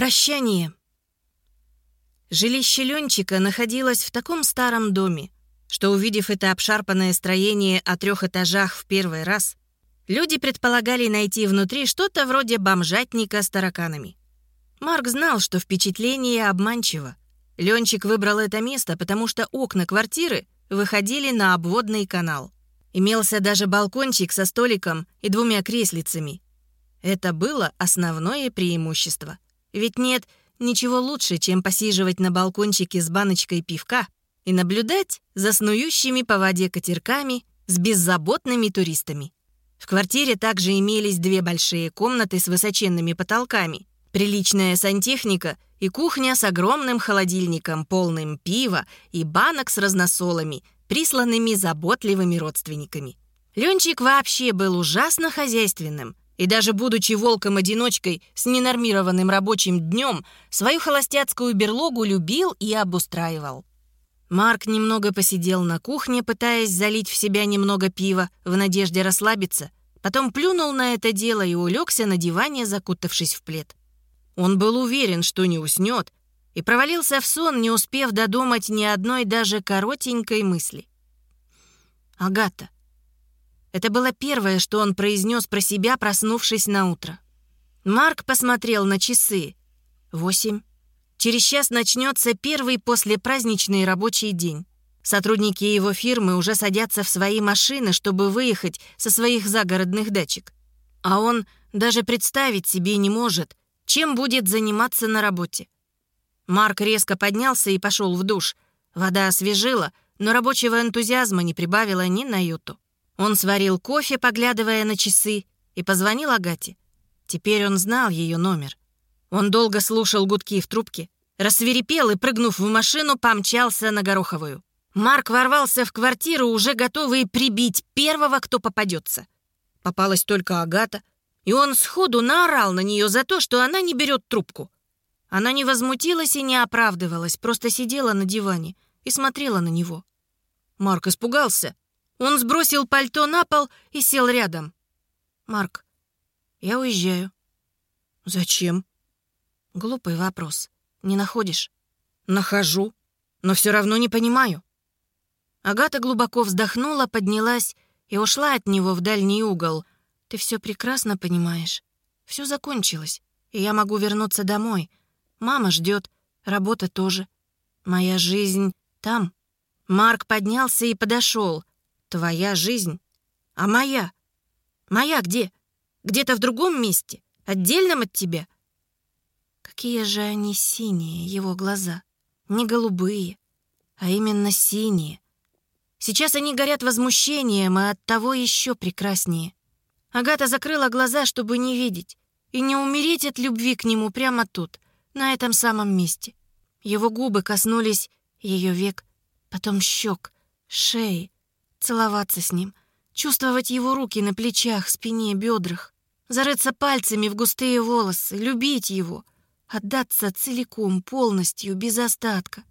Прощание. Жилище Ленчика находилось в таком старом доме, что, увидев это обшарпанное строение о трех этажах в первый раз, люди предполагали найти внутри что-то вроде бомжатника с тараканами. Марк знал, что впечатление обманчиво. Ленчик выбрал это место, потому что окна квартиры выходили на обводный канал. Имелся даже балкончик со столиком и двумя креслицами. Это было основное преимущество — ведь нет ничего лучше, чем посиживать на балкончике с баночкой пивка и наблюдать за снующими по воде катерками с беззаботными туристами. В квартире также имелись две большие комнаты с высоченными потолками, приличная сантехника и кухня с огромным холодильником, полным пива и банок с разносолами, присланными заботливыми родственниками. Ленчик вообще был ужасно хозяйственным, и даже будучи волком-одиночкой с ненормированным рабочим днем, свою холостяцкую берлогу любил и обустраивал. Марк немного посидел на кухне, пытаясь залить в себя немного пива, в надежде расслабиться, потом плюнул на это дело и улегся на диване, закутавшись в плед. Он был уверен, что не уснет, и провалился в сон, не успев додумать ни одной даже коротенькой мысли. Агата. Это было первое, что он произнес про себя, проснувшись на утро. Марк посмотрел на часы. Восемь. Через час начнется первый послепраздничный рабочий день. Сотрудники его фирмы уже садятся в свои машины, чтобы выехать со своих загородных дачек. А он даже представить себе не может, чем будет заниматься на работе. Марк резко поднялся и пошел в душ. Вода освежила, но рабочего энтузиазма не прибавила ни на юту. Он сварил кофе, поглядывая на часы, и позвонил Агате. Теперь он знал ее номер. Он долго слушал гудки в трубке, рассверепел и, прыгнув в машину, помчался на Гороховую. Марк ворвался в квартиру, уже готовый прибить первого, кто попадется. Попалась только Агата, и он сходу наорал на нее за то, что она не берет трубку. Она не возмутилась и не оправдывалась, просто сидела на диване и смотрела на него. Марк испугался. Он сбросил пальто на пол и сел рядом. «Марк, я уезжаю». «Зачем?» «Глупый вопрос. Не находишь?» «Нахожу, но все равно не понимаю». Агата глубоко вздохнула, поднялась и ушла от него в дальний угол. «Ты все прекрасно понимаешь. Все закончилось, и я могу вернуться домой. Мама ждет, работа тоже. Моя жизнь там». Марк поднялся и подошел. Твоя жизнь. А моя? Моя где? Где-то в другом месте? Отдельном от тебя? Какие же они синие, его глаза. Не голубые, а именно синие. Сейчас они горят возмущением, и оттого еще прекраснее. Агата закрыла глаза, чтобы не видеть, и не умереть от любви к нему прямо тут, на этом самом месте. Его губы коснулись ее век, потом щек, шеи, целоваться с ним, чувствовать его руки на плечах, спине, бедрах, зарыться пальцами в густые волосы, любить его, отдаться целиком, полностью, без остатка.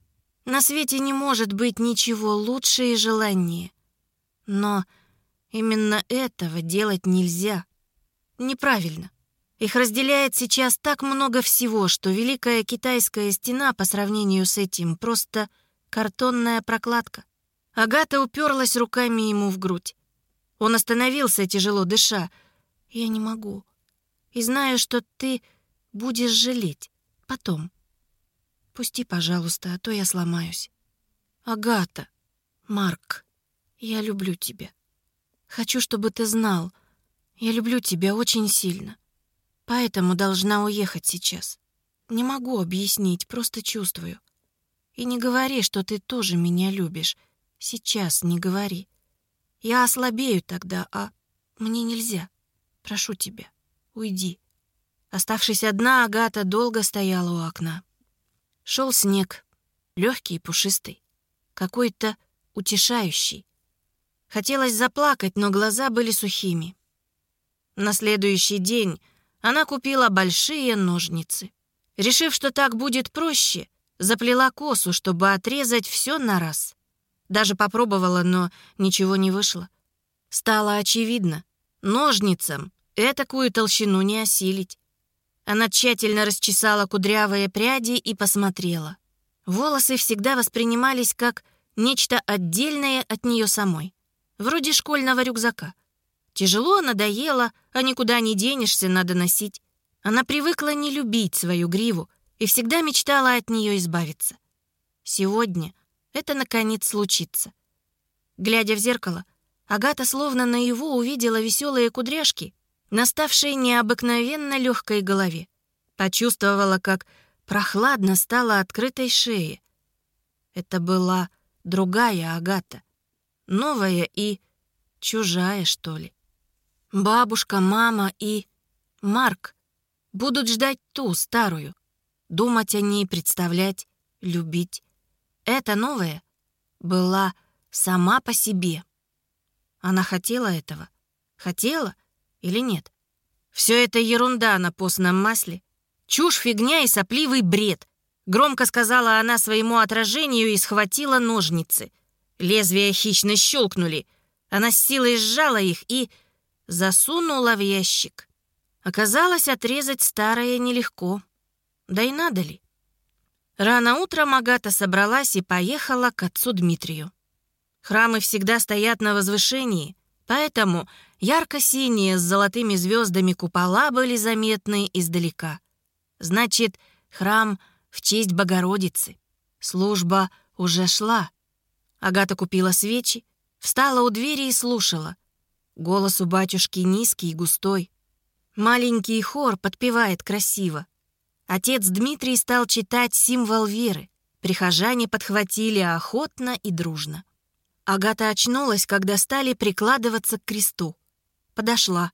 На свете не может быть ничего лучше и желаннее. Но именно этого делать нельзя. Неправильно. Их разделяет сейчас так много всего, что Великая Китайская стена по сравнению с этим просто картонная прокладка. Агата уперлась руками ему в грудь. Он остановился, тяжело дыша. «Я не могу. И знаю, что ты будешь жалеть. Потом. Пусти, пожалуйста, а то я сломаюсь. Агата, Марк, я люблю тебя. Хочу, чтобы ты знал. Я люблю тебя очень сильно. Поэтому должна уехать сейчас. Не могу объяснить, просто чувствую. И не говори, что ты тоже меня любишь. Сейчас не говори. Я ослабею тогда, а мне нельзя. Прошу тебя, уйди. Оставшись одна, Агата долго стояла у окна. Шел снег, легкий и пушистый, какой-то утешающий. Хотелось заплакать, но глаза были сухими. На следующий день она купила большие ножницы. Решив, что так будет проще, заплела косу, чтобы отрезать все на раз. Даже попробовала, но ничего не вышло. Стало очевидно, ножницам этакую толщину не осилить. Она тщательно расчесала кудрявые пряди и посмотрела. Волосы всегда воспринимались как нечто отдельное от нее самой. Вроде школьного рюкзака. Тяжело, надоело, а никуда не денешься, надо носить. Она привыкла не любить свою гриву и всегда мечтала от нее избавиться. Сегодня это, наконец, случится. Глядя в зеркало, Агата словно наяву увидела веселые кудряшки, наставшие необыкновенно легкой голове. Почувствовала, как прохладно стало открытой шее. Это была другая Агата, новая и чужая, что ли. Бабушка, мама и Марк будут ждать ту, старую, думать о ней, представлять, любить. Эта новая была сама по себе. Она хотела этого? Хотела или нет? Все это ерунда на постном масле. Чушь, фигня и сопливый бред. Громко сказала она своему отражению и схватила ножницы. Лезвия хищно щелкнули. Она с силой сжала их и засунула в ящик. Оказалось, отрезать старое нелегко. Да и надо ли? Рано утром Агата собралась и поехала к отцу Дмитрию. Храмы всегда стоят на возвышении, поэтому ярко-синие с золотыми звездами купола были заметны издалека. Значит, храм в честь Богородицы. Служба уже шла. Агата купила свечи, встала у двери и слушала. Голос у батюшки низкий и густой. Маленький хор подпевает красиво. Отец Дмитрий стал читать символ веры. Прихожане подхватили охотно и дружно. Агата очнулась, когда стали прикладываться к кресту. Подошла.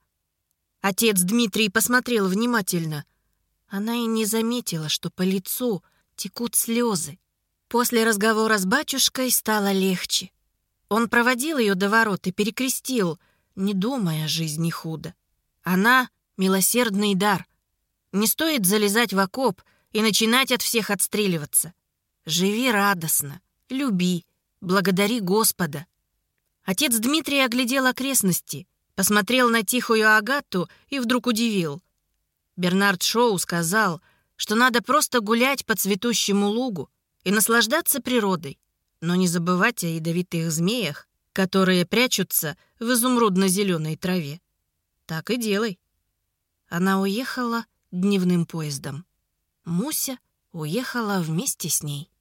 Отец Дмитрий посмотрел внимательно. Она и не заметила, что по лицу текут слезы. После разговора с батюшкой стало легче. Он проводил ее до ворот и перекрестил, не думая о жизни худо. Она — милосердный дар. Не стоит залезать в окоп и начинать от всех отстреливаться. Живи радостно, люби, Благодари Господа». Отец Дмитрий оглядел окрестности, посмотрел на тихую Агату и вдруг удивил. Бернард Шоу сказал, что надо просто гулять по цветущему лугу и наслаждаться природой, но не забывать о ядовитых змеях, которые прячутся в изумрудно-зеленой траве. Так и делай. Она уехала дневным поездом. Муся уехала вместе с ней.